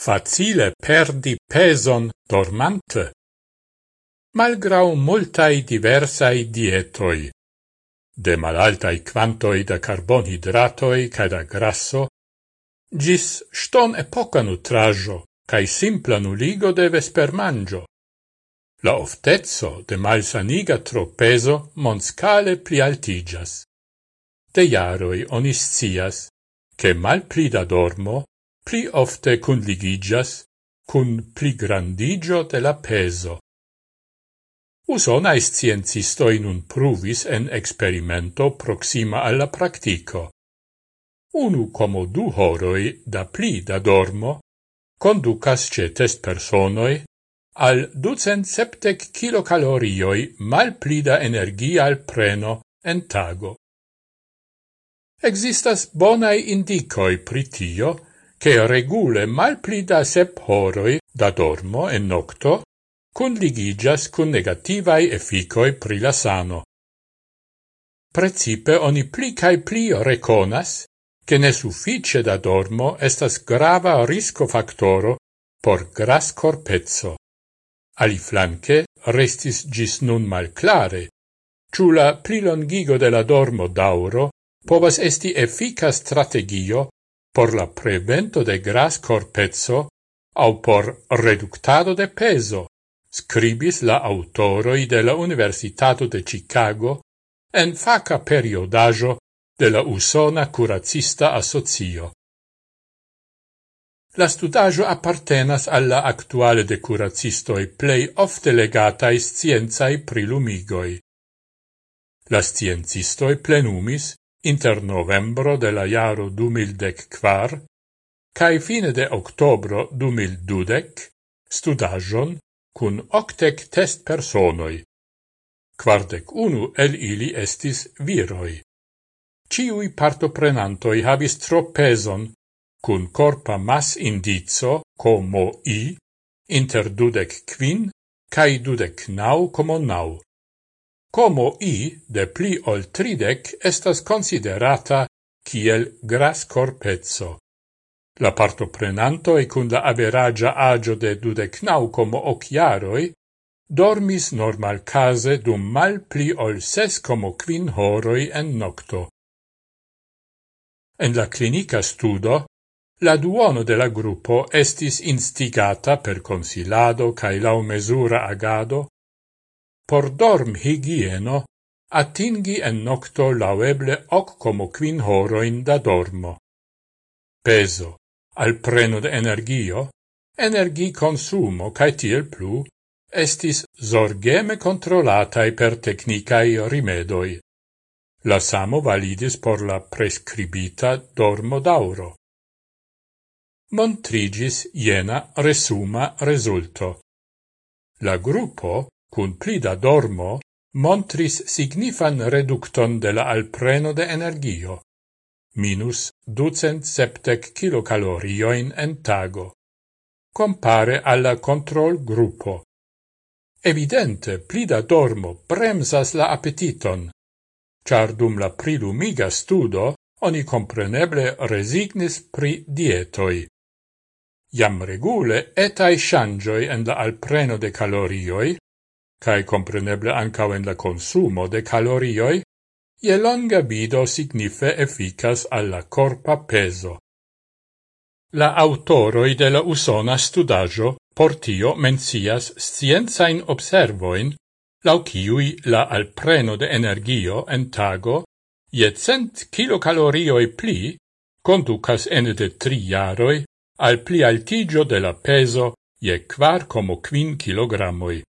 facile perdi peson dormante. Malgrau multai diversai dietoi, de malaltai quantoi da carbonhidratoi ca da grasso, gis ston epoca nutrajo cae simpla nuligo de vespermangio. La oftezzo de malsaniga tropeso monscale pli altigas. De onis oniscias, che mal pli da dormo, pli ofte cunligigas cun pligrandigio de la peso. Usonae sciencistoi nun pruvis en experimento proxima alla practico. Unu como du horoi da pli da dormo conducas ce test personoi al ducent septec kilocalorioi mal pli da energia al preno en tago. Existas bonai indicoi pritio che regule mal pli da sep horoi da dormo e nocto conligigas cun negativai efficoi pri la sano. Precipe oni pli cae pli reconas che ne suffice da dormo estas grava risco factoro por gras corpezzo. Ali flanque restis gis nun malclare, ciù la plilongigo de la dormo dauro povas esti effica strategio por la prevento de gras corpezzo au por reductado de peso, scribis la autoroi de la Universitato de Chicago en faca periodajo de la Usona Curacista Associo. La studajo appartenas alla actuale de curacistoi plei ofte legatai scienzai prilumigoi. La sciencistoi plenumis inter novembro de la jaro du mildec quar cae fine de octobro du mildudec studajon cun octec test personoi. Quardec unu el ili estis viroi. Ciui partoprenantoi habis tropezon cun corpa mas indizo como i inter dudec quin cae dudec nau como nau. Como I de pli ol tridec estas considerata kiel gras corpezzo. La partoprenantoi cun la averagia agio de dudecnau como occhiaroi dormis normal case dum mal pli ol ses como quin horoi en nocto. En la clinica studo, la duono de la gruppo estis instigata per consilado cae lau mesura agado por dorm higieno atingi en nocto laueble hoc como quin horoin da dormo. Peso, al preno de energio, energi consumo cae tiel plu, estis zorgeme controlatai per technicae rimedoi. La samo validis por la prescribita dormo dauro. Montrigis iena resuma resulto. La gruppo cun plida dormo, montris signifan reducton de la alpreno de energio, minus ducent septec kilocalorioin en tago, compare alla control gruppo. Evidente, plida dormo bremsas la appetiton, char dum la prilumiga studo oni compreneble resignis pri dietoi. Iam regule etai shangioi en la alpreno de calorioi cae compreneble ancao en la consumo de calorioi, ie longa vido signife efficas alla corpa peso. La autoroi de la usona studajo portio mencias scienzain observoin, lau ciui la alpreno de energio en tago, je cent kilocalorioi pli, conducas ene de tri jaroi al pli altigio de la peso je quar como quin kilogrammoi.